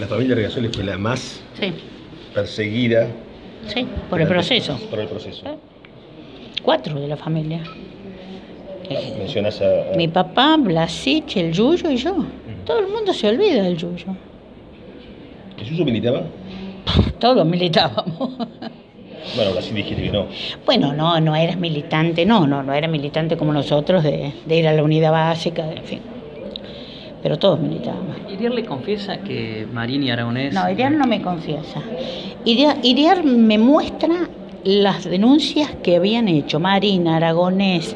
La familia Regasoli fue la más Sí, perseguida sí, por el proceso. Por el proceso. Cuatro de la familia. Eh, Mencionas a, a- Mi papá, Blasich, el Yuyo y yo. Todo el mundo se olvida del Yuyo. ¿El Yuyo militaba? Todos militábamos. Bueno, sí dijiste que no. Bueno, no, no eras militante, no, no, no era militante como nosotros de, de ir a la unidad básica, en fin. Pero todos militábamos. Iriar le confiesa que Marín y Aragonés... No, Iriar no me confiesa. Iriar, Iriar me muestra las denuncias que habían hecho Marina, Aragonés,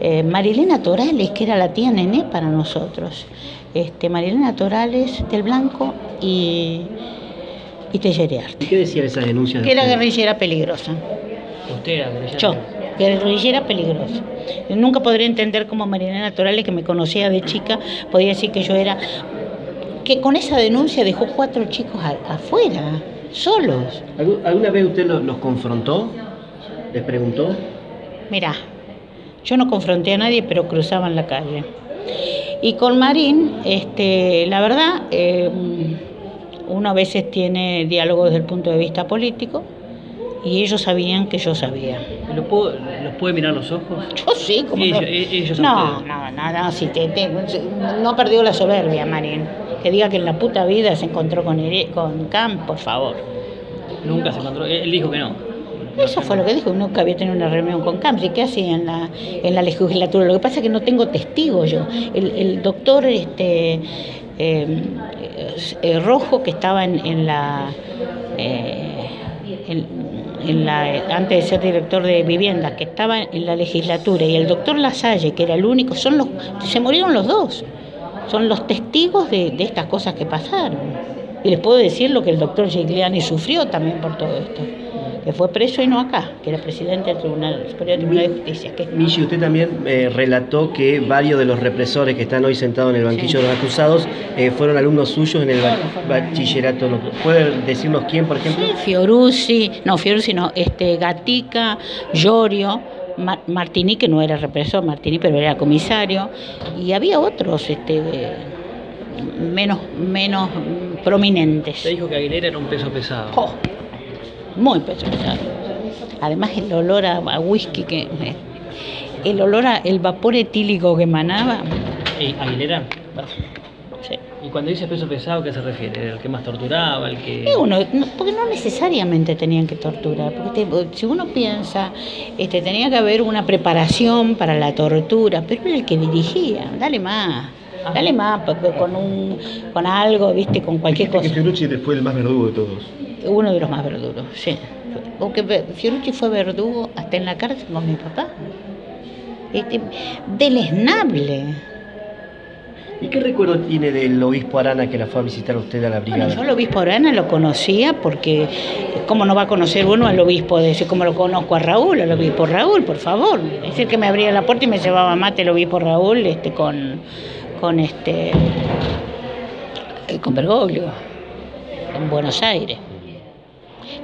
eh, Marilena Torales, que era la tía nené para nosotros. Este, Marilena Torales del Blanco y, y Telleriarte. ¿Y qué decían esas denuncias? de Que era guerrillera peligrosa. Usted era guerrillero. Yo, guerrillera peligrosa. Yo nunca podría entender cómo Marilena Torales, que me conocía de chica, podía decir que yo era. que con esa denuncia dejó cuatro chicos a- afuera, solos. ¿Algu- ¿Alguna vez usted lo- los confrontó? ¿Les preguntó? Mirá, yo no confronté a nadie, pero cruzaban la calle. Y con Marín, este, la verdad, eh, uno a veces tiene diálogo desde el punto de vista político y ellos sabían que yo sabía. ¿Los, puedo- ¿Los puede mirar los ojos? Yo sí, como Ellos- no. e- ellos no, no, no, no, si te, te- no perdió la soberbia, Marín. Que diga que en la puta vida se encontró con, con Camp, por favor. Nunca se encontró. Él dijo que no. Eso fue lo que dijo, nunca había tenido una reunión con Camps. ¿Y qué hacía en la, en la legislatura? Lo que pasa es que no tengo testigos yo. El, el doctor este, eh, eh, Rojo, que estaba en, en la... eh, la, antes de ser director de vivienda, que estaba en la legislatura, y el doctor Lasalle, que era el único, son los, se murieron los dos, son los testigos de, de estas cosas que pasaron. Y les puedo decir lo que el doctor Gigliani sufrió también por todo esto, que fue preso y no acá, que era presidente del Tribunal Superior del Tribunal de Justicia. Que, Michi, usted también eh, relató que varios de los represores que están hoy sentados en el banquillo Sí. de los acusados eh, fueron alumnos suyos en el ba- bachillerato. ¿Puede decirnos quién, por ejemplo? Sí, Fiorucci, no, Fiorucci no, este, Gatica, Llorio, Ma- Martini, que no era represor, Martini, pero era comisario, y había otros este, eh, menos, menos mm, prominentes. Se dijo que Aguilera era un peso pesado. Oh, muy pesado. Además el olor a, a whisky que el olor a el vapor etílico que emanaba. Eh, ¿Aguilera? sí. Y cuando dice peso pesado, ¿a qué se refiere? ¿El que más torturaba? ¿El que...? Y uno, no- porque no necesariamente tenían que torturar, porque te- si uno piensa, este, tenía que haber una preparación para la tortura, pero era el que dirigía, dale más, dale más, porque con un, con algo, viste, con cualquier cosa. que Fiorucci fue el más verdugo de todos. Uno de los más verduros, sí. Porque Fiorucci fue verdugo hasta en la cárcel con mi papá. Este, deleznable. ¿Y qué recuerdo tiene del obispo Arana que la fue a visitar usted a la Bueno, brigada? yo al obispo Arana lo conocía porque, ¿cómo no va a conocer uno al obispo de ese? como lo conozco a Raúl, al obispo Raúl, por favor? Es el que me abría la puerta y me llevaba mate el obispo Raúl este, con, con, este, con Bergoglio, en Buenos Aires.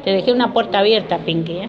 Te dejé una puerta abierta, Pinky, ¿eh?